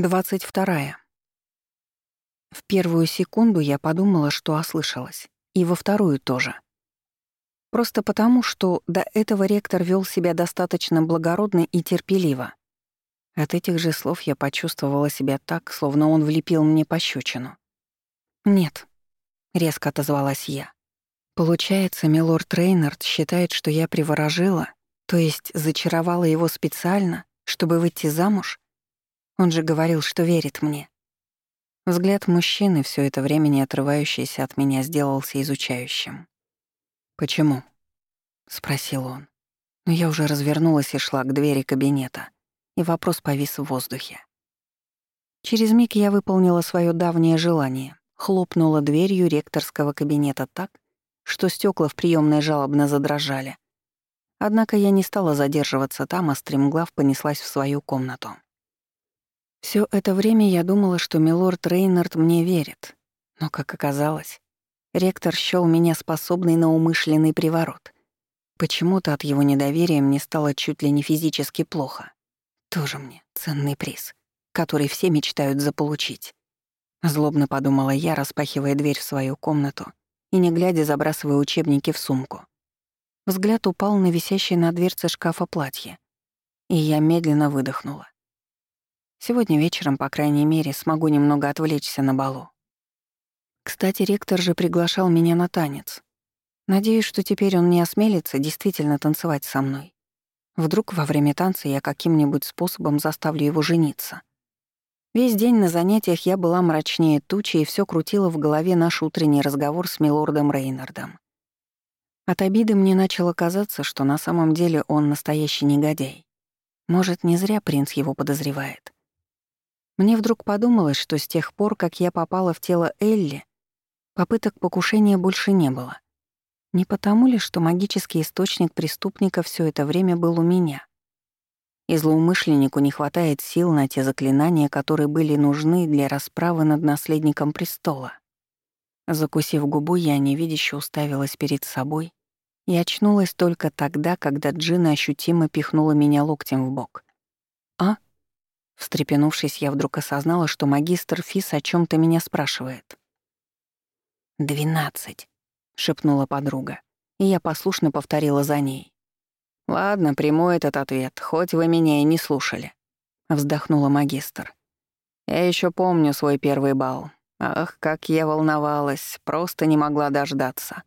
двадцать вторая. В первую секунду я подумала, что ослышалась, и во вторую тоже. Просто потому, что до этого ректор вел себя достаточно благородно и терпеливо. От этих же слов я почувствовала себя так, словно он влепил мне пощечину. «Нет», — резко отозвалась я. «Получается, милорд Рейнард считает, что я приворожила, то есть зачаровала его специально, чтобы выйти замуж?» Он же говорил, что верит мне. Взгляд мужчины, все это время не отрывающийся от меня, сделался изучающим. «Почему?» — спросил он. Но я уже развернулась и шла к двери кабинета, и вопрос повис в воздухе. Через миг я выполнила свое давнее желание, хлопнула дверью ректорского кабинета так, что стекла в приемной жалобно задрожали. Однако я не стала задерживаться там, а стремглав понеслась в свою комнату. Все это время я думала, что милорд Рейнард мне верит. Но, как оказалось, ректор счёл меня способной на умышленный приворот. Почему-то от его недоверия мне стало чуть ли не физически плохо. Тоже мне ценный приз, который все мечтают заполучить. Злобно подумала я, распахивая дверь в свою комнату и, не глядя, забрасывая учебники в сумку. Взгляд упал на висящее на дверце шкафа платье, и я медленно выдохнула. Сегодня вечером, по крайней мере, смогу немного отвлечься на балу. Кстати, ректор же приглашал меня на танец. Надеюсь, что теперь он не осмелится действительно танцевать со мной. Вдруг во время танца я каким-нибудь способом заставлю его жениться. Весь день на занятиях я была мрачнее тучи и все крутила в голове наш утренний разговор с милордом Рейнардом. От обиды мне начало казаться, что на самом деле он настоящий негодяй. Может, не зря принц его подозревает. Мне вдруг подумалось, что с тех пор, как я попала в тело Элли, попыток покушения больше не было. Не потому ли, что магический источник преступника все это время был у меня? И злоумышленнику не хватает сил на те заклинания, которые были нужны для расправы над наследником престола. Закусив губу, я невидяще уставилась перед собой и очнулась только тогда, когда Джина ощутимо пихнула меня локтем в бок. Встрепенувшись, я вдруг осознала, что магистр Фис о чем то меня спрашивает. «Двенадцать», — шепнула подруга, и я послушно повторила за ней. «Ладно, приму этот ответ, хоть вы меня и не слушали», — вздохнула магистр. «Я еще помню свой первый бал. Ах, как я волновалась, просто не могла дождаться».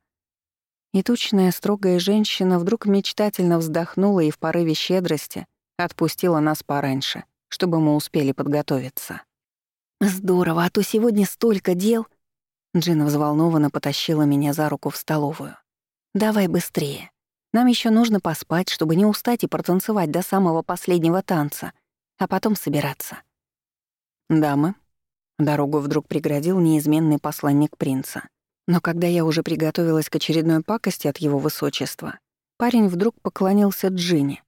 И тучная строгая женщина вдруг мечтательно вздохнула и в порыве щедрости отпустила нас пораньше — чтобы мы успели подготовиться. «Здорово, а то сегодня столько дел!» Джина взволнованно потащила меня за руку в столовую. «Давай быстрее. Нам еще нужно поспать, чтобы не устать и протанцевать до самого последнего танца, а потом собираться». «Дамы», — дорогу вдруг преградил неизменный посланник принца. Но когда я уже приготовилась к очередной пакости от его высочества, парень вдруг поклонился Джине,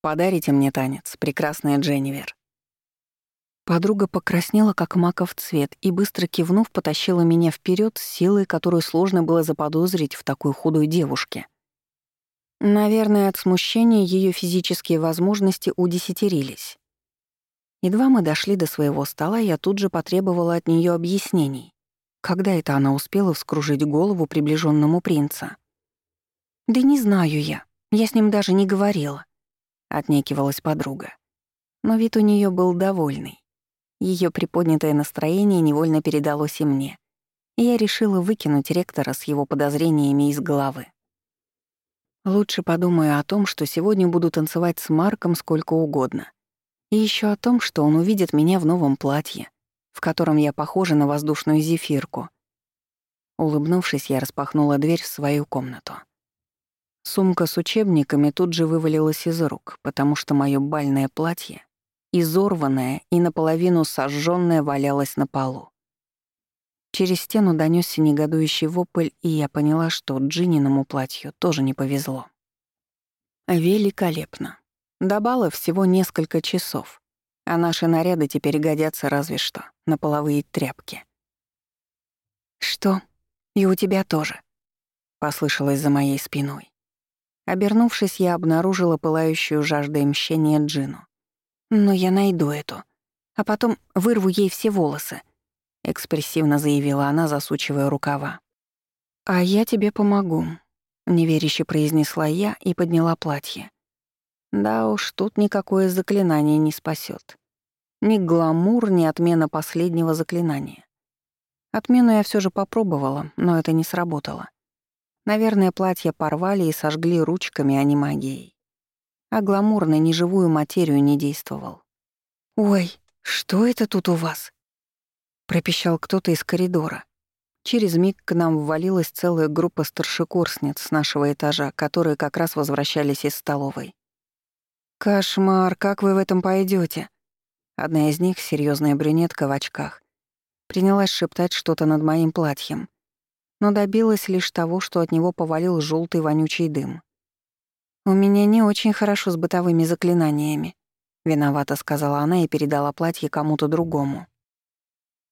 Подарите мне танец, прекрасная Дженнивер». Подруга покраснела, как маков цвет, и, быстро кивнув, потащила меня вперед с силой, которую сложно было заподозрить в такой худой девушке. Наверное, от смущения ее физические возможности удесятерились. Едва мы дошли до своего стола, я тут же потребовала от нее объяснений. Когда это она успела вскружить голову приближенному принца? «Да не знаю я. Я с ним даже не говорила. — отнекивалась подруга. Но вид у нее был довольный. Ее приподнятое настроение невольно передалось и мне. И я решила выкинуть ректора с его подозрениями из головы. Лучше подумаю о том, что сегодня буду танцевать с Марком сколько угодно. И еще о том, что он увидит меня в новом платье, в котором я похожа на воздушную зефирку. Улыбнувшись, я распахнула дверь в свою комнату. Сумка с учебниками тут же вывалилась из рук, потому что мое бальное платье, изорванное и наполовину сожженное, валялось на полу. Через стену донесся негодующий вопль, и я поняла, что Джининому платью тоже не повезло. Великолепно. До бала всего несколько часов, а наши наряды теперь годятся разве что на половые тряпки. «Что? И у тебя тоже?» — послышалось за моей спиной. Обернувшись, я обнаружила пылающую жаждой мщения Джину. «Но я найду эту. а потом вырву ей все волосы», — экспрессивно заявила она, засучивая рукава. «А я тебе помогу», — неверяще произнесла я и подняла платье. Да уж, тут никакое заклинание не спасет. Ни гламур, ни отмена последнего заклинания. Отмену я все же попробовала, но это не сработало. Наверное, платье порвали и сожгли ручками, а не магией. А гламур на неживую материю не действовал. «Ой, что это тут у вас?» пропищал кто-то из коридора. Через миг к нам ввалилась целая группа старшекурсниц с нашего этажа, которые как раз возвращались из столовой. «Кошмар, как вы в этом пойдете? Одна из них, серьезная брюнетка в очках, принялась шептать что-то над моим платьем, но добилась лишь того, что от него повалил желтый вонючий дым. «У меня не очень хорошо с бытовыми заклинаниями», — виновата сказала она и передала платье кому-то другому.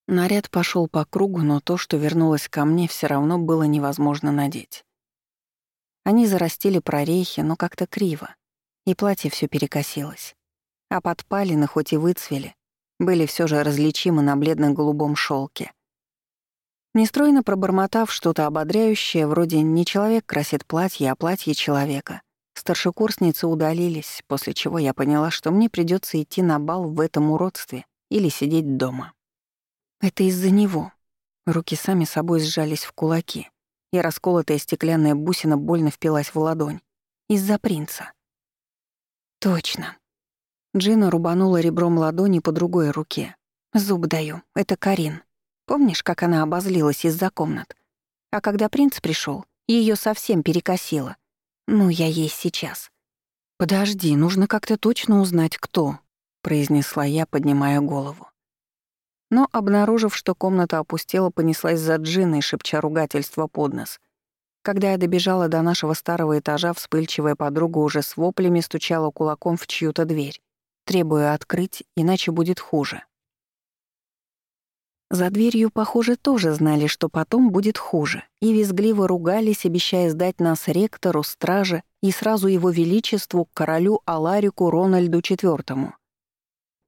Наряд пошел по кругу, но то, что вернулось ко мне, все равно было невозможно надеть. Они зарастили прорехи, но как-то криво, и платье все перекосилось. А подпалины, хоть и выцвели, были все же различимы на бледно-голубом шелке. Нестройно пробормотав что-то ободряющее, вроде «не человек красит платье, а платье человека», старшекурсницы удалились, после чего я поняла, что мне придется идти на бал в этом уродстве или сидеть дома. Это из-за него. Руки сами собой сжались в кулаки, и расколотая стеклянная бусина больно впилась в ладонь. Из-за принца. Точно. Джина рубанула ребром ладони по другой руке. Зуб даю, это Карин. Помнишь, как она обозлилась из-за комнат? А когда принц пришел, ее совсем перекосило. Ну, я ей сейчас. «Подожди, нужно как-то точно узнать, кто», — произнесла я, поднимая голову. Но, обнаружив, что комната опустела, понеслась за Джиной, шепча ругательство под нос. Когда я добежала до нашего старого этажа, вспыльчивая подруга уже с воплями стучала кулаком в чью-то дверь, требуя открыть, иначе будет хуже. За дверью, похоже, тоже знали, что потом будет хуже, и визгливо ругались, обещая сдать нас ректору, страже и сразу его величеству, королю Аларику Рональду IV.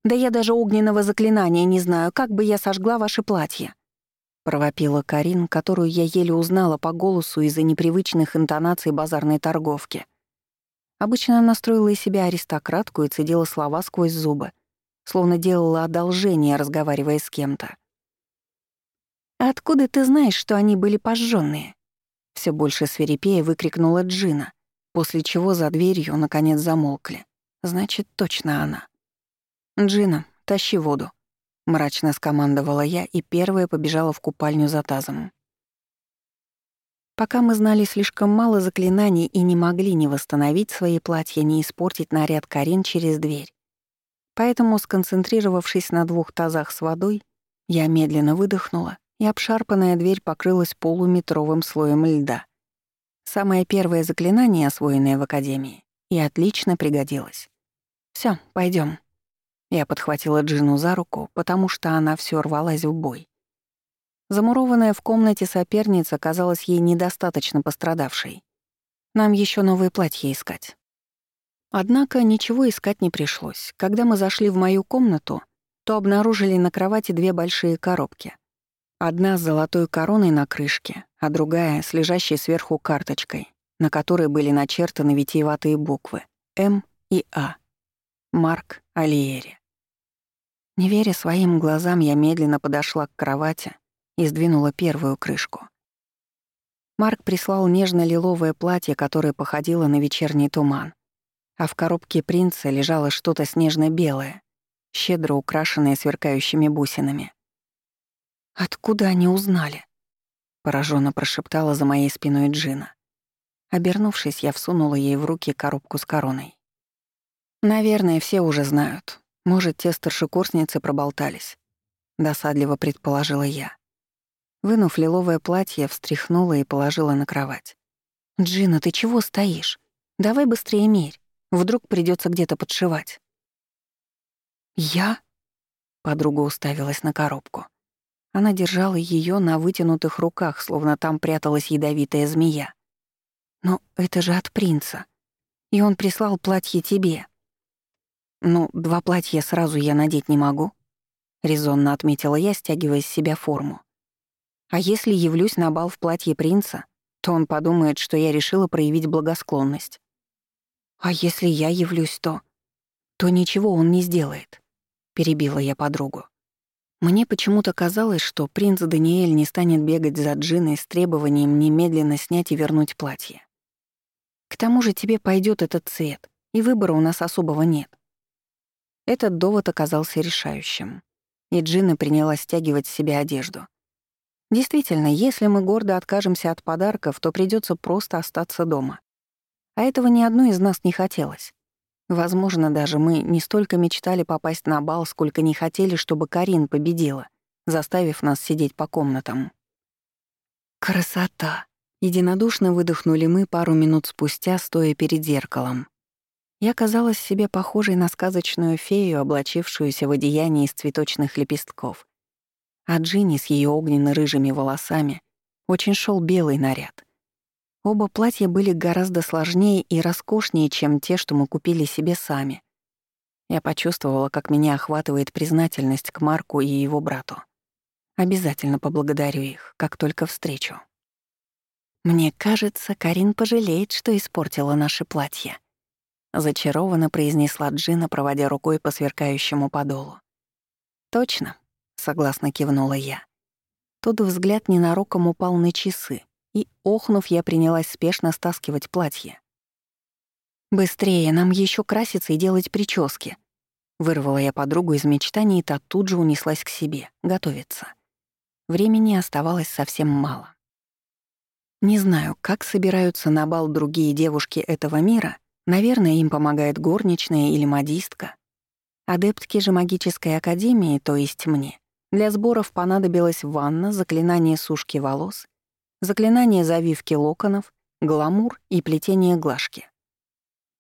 Да я даже огненного заклинания не знаю, как бы я сожгла ваше платье», — провопила Карин, которую я еле узнала по голосу из-за непривычных интонаций базарной торговки. Обычно она строила из себя аристократку и цедила слова сквозь зубы, словно делала одолжение, разговаривая с кем-то. «Откуда ты знаешь, что они были пожжённые?» Все больше свирепея выкрикнула Джина, после чего за дверью наконец замолкли. Значит, точно она. «Джина, тащи воду», — мрачно скомандовала я и первая побежала в купальню за тазом. Пока мы знали слишком мало заклинаний и не могли ни восстановить свои платья, ни испортить наряд Карин через дверь. Поэтому, сконцентрировавшись на двух тазах с водой, я медленно выдохнула, и обшарпанная дверь покрылась полуметровым слоем льда. Самое первое заклинание, освоенное в Академии, и отлично пригодилось. Все, пойдем. Я подхватила Джину за руку, потому что она все рвалась в бой. Замурованная в комнате соперница казалась ей недостаточно пострадавшей. Нам еще новые платья искать. Однако ничего искать не пришлось. Когда мы зашли в мою комнату, то обнаружили на кровати две большие коробки. Одна с золотой короной на крышке, а другая с лежащей сверху карточкой, на которой были начертаны витиеватые буквы «М» и «А». Марк Алиери. Не веря своим глазам, я медленно подошла к кровати и сдвинула первую крышку. Марк прислал нежно-лиловое платье, которое походило на вечерний туман, а в коробке принца лежало что-то снежно-белое, щедро украшенное сверкающими бусинами. «Откуда они узнали?» — пораженно прошептала за моей спиной Джина. Обернувшись, я всунула ей в руки коробку с короной. «Наверное, все уже знают. Может, те старшекурсницы проболтались. Досадливо предположила я. Вынув лиловое платье, встряхнула и положила на кровать. «Джина, ты чего стоишь? Давай быстрее мерь. Вдруг придется где-то подшивать». «Я?» Подруга уставилась на коробку. Она держала ее на вытянутых руках, словно там пряталась ядовитая змея. «Но это же от принца. И он прислал платье тебе». «Ну, два платья сразу я надеть не могу», — резонно отметила я, стягивая с себя форму. «А если явлюсь на бал в платье принца, то он подумает, что я решила проявить благосклонность. А если я явлюсь, то... То ничего он не сделает», — перебила я подругу. Мне почему-то казалось, что принц Даниэль не станет бегать за Джиной с требованием немедленно снять и вернуть платье. К тому же тебе пойдет этот цвет, и выбора у нас особого нет. Этот довод оказался решающим, и Джина принялась стягивать с себя одежду. Действительно, если мы гордо откажемся от подарков, то придется просто остаться дома. А этого ни одной из нас не хотелось. Возможно, даже мы не столько мечтали попасть на бал, сколько не хотели, чтобы Карин победила, заставив нас сидеть по комнатам. «Красота!» — единодушно выдохнули мы пару минут спустя, стоя перед зеркалом. Я казалась себе похожей на сказочную фею, облачившуюся в одеяние из цветочных лепестков. А Джинни с ее огненно-рыжими волосами очень шел белый наряд. Оба платья были гораздо сложнее и роскошнее, чем те, что мы купили себе сами. Я почувствовала, как меня охватывает признательность к Марку и его брату. Обязательно поблагодарю их, как только встречу. Мне кажется, Карин пожалеет, что испортила наши платья. Зачарованно произнесла Джина, проводя рукой по сверкающему подолу. «Точно», — согласно кивнула я. Тут взгляд ненароком упал на часы, и, охнув, я принялась спешно стаскивать платье. «Быстрее, нам еще краситься и делать прически», Вырвала я подругу из мечтаний, и та тут же унеслась к себе, готовиться. Времени оставалось совсем мало. Не знаю, как собираются на бал другие девушки этого мира, наверное, им помогает горничная или модистка. Адептки же магической академии, то есть мне, для сборов понадобилась ванна, заклинание сушки волос заклинание завивки локонов, гламур и плетение глажки.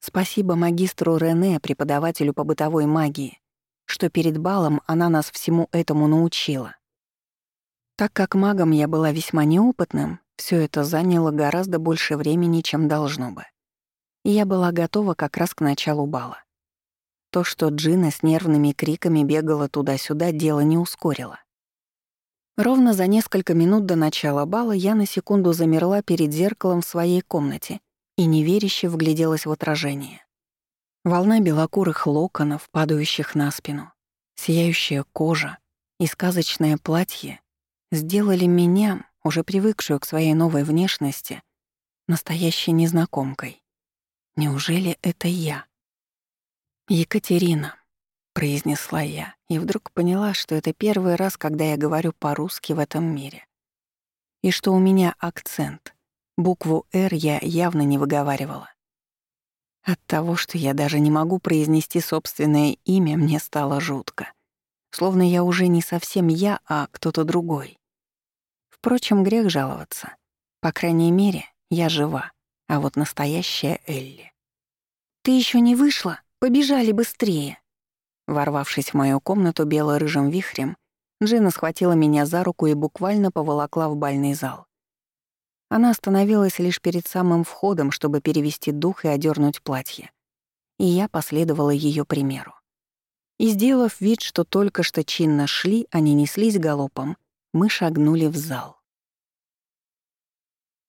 Спасибо магистру Рене, преподавателю по бытовой магии, что перед балом она нас всему этому научила. Так как магом я была весьма неопытным, все это заняло гораздо больше времени, чем должно бы. И я была готова как раз к началу бала. То, что Джина с нервными криками бегала туда-сюда, дело не ускорило. Ровно за несколько минут до начала бала я на секунду замерла перед зеркалом в своей комнате и неверяще вгляделась в отражение. Волна белокурых локонов, падающих на спину, сияющая кожа и сказочное платье сделали меня, уже привыкшую к своей новой внешности, настоящей незнакомкой. Неужели это я? Екатерина произнесла я, и вдруг поняла, что это первый раз, когда я говорю по-русски в этом мире. И что у меня акцент. Букву «Р» я явно не выговаривала. От того, что я даже не могу произнести собственное имя, мне стало жутко. Словно я уже не совсем я, а кто-то другой. Впрочем, грех жаловаться. По крайней мере, я жива, а вот настоящая Элли. «Ты еще не вышла? Побежали быстрее!» Ворвавшись в мою комнату бело-рыжим вихрем, Джина схватила меня за руку и буквально поволокла в бальный зал. Она остановилась лишь перед самым входом, чтобы перевести дух и одернуть платье. И я последовала ее примеру. И сделав вид, что только что чинно шли, они неслись галопом, мы шагнули в зал.